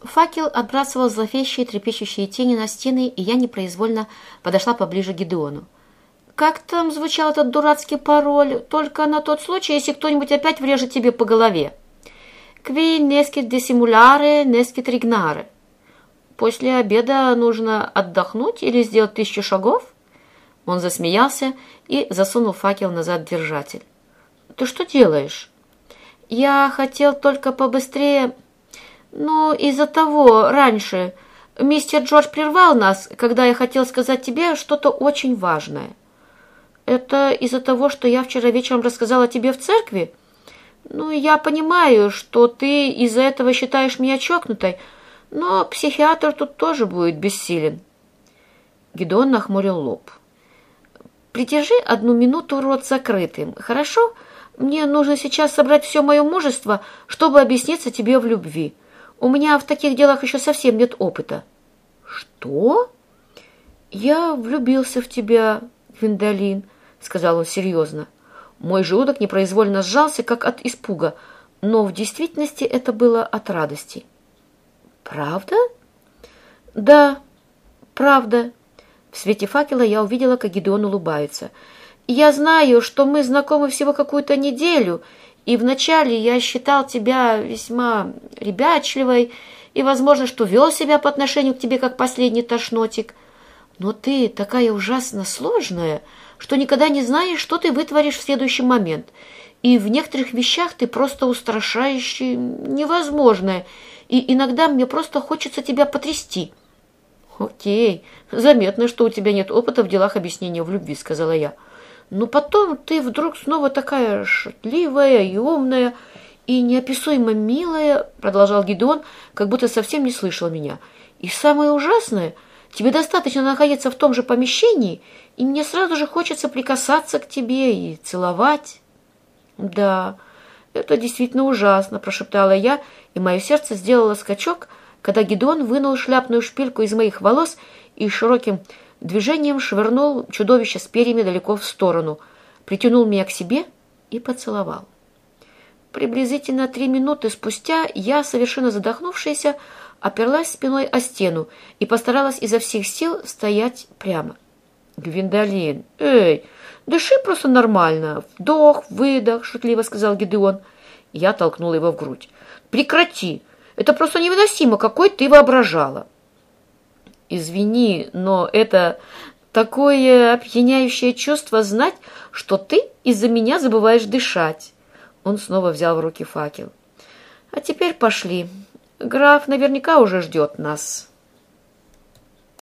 Факел отбрасывал зловещие трепещущие тени на стены, и я непроизвольно подошла поближе к Гидеону. «Как там звучал этот дурацкий пароль? Только на тот случай, если кто-нибудь опять врежет тебе по голове». «Кви нескит десимуляре, нескит ригнаре». «После обеда нужно отдохнуть или сделать тысячу шагов?» Он засмеялся и засунул факел назад в держатель. «Ты что делаешь?» «Я хотел только побыстрее...» «Ну, из-за того, раньше мистер Джордж прервал нас, когда я хотел сказать тебе что-то очень важное». «Это из-за того, что я вчера вечером рассказала тебе в церкви?» «Ну, я понимаю, что ты из-за этого считаешь меня чокнутой, но психиатр тут тоже будет бессилен». Гидеон нахмурил лоб. «Придержи одну минуту рот закрытым, хорошо? Мне нужно сейчас собрать все мое мужество, чтобы объясниться тебе в любви». У меня в таких делах еще совсем нет опыта». «Что?» «Я влюбился в тебя, Гвиндолин», — сказал он серьезно. Мой желудок непроизвольно сжался, как от испуга, но в действительности это было от радости. «Правда?» «Да, правда». В свете факела я увидела, как Гидеон улыбается. «Я знаю, что мы знакомы всего какую-то неделю, и вначале я считал тебя весьма ребячливой, и, возможно, что вел себя по отношению к тебе как последний тошнотик. Но ты такая ужасно сложная, что никогда не знаешь, что ты вытворишь в следующий момент. И в некоторых вещах ты просто устрашающая, невозможная, и иногда мне просто хочется тебя потрясти». «Окей, заметно, что у тебя нет опыта в делах объяснения в любви», — сказала я. Но потом ты вдруг снова такая шутливая и умная, и неописуемо милая, продолжал Гидеон, как будто совсем не слышал меня. И самое ужасное, тебе достаточно находиться в том же помещении, и мне сразу же хочется прикасаться к тебе и целовать. Да, это действительно ужасно, прошептала я, и мое сердце сделало скачок, когда Гидеон вынул шляпную шпильку из моих волос и широким движением швырнул чудовище с перьями далеко в сторону, притянул меня к себе и поцеловал. Приблизительно три минуты спустя я, совершенно задохнувшаяся, оперлась спиной о стену и постаралась изо всех сил стоять прямо. «Гвиндолин, эй, дыши просто нормально. Вдох, выдох», — шутливо сказал Гидеон. Я толкнула его в грудь. «Прекрати! Это просто невыносимо, какой ты воображала!» Извини, но это такое опьяняющее чувство знать, что ты из-за меня забываешь дышать. Он снова взял в руки факел. А теперь пошли. Граф наверняка уже ждет нас».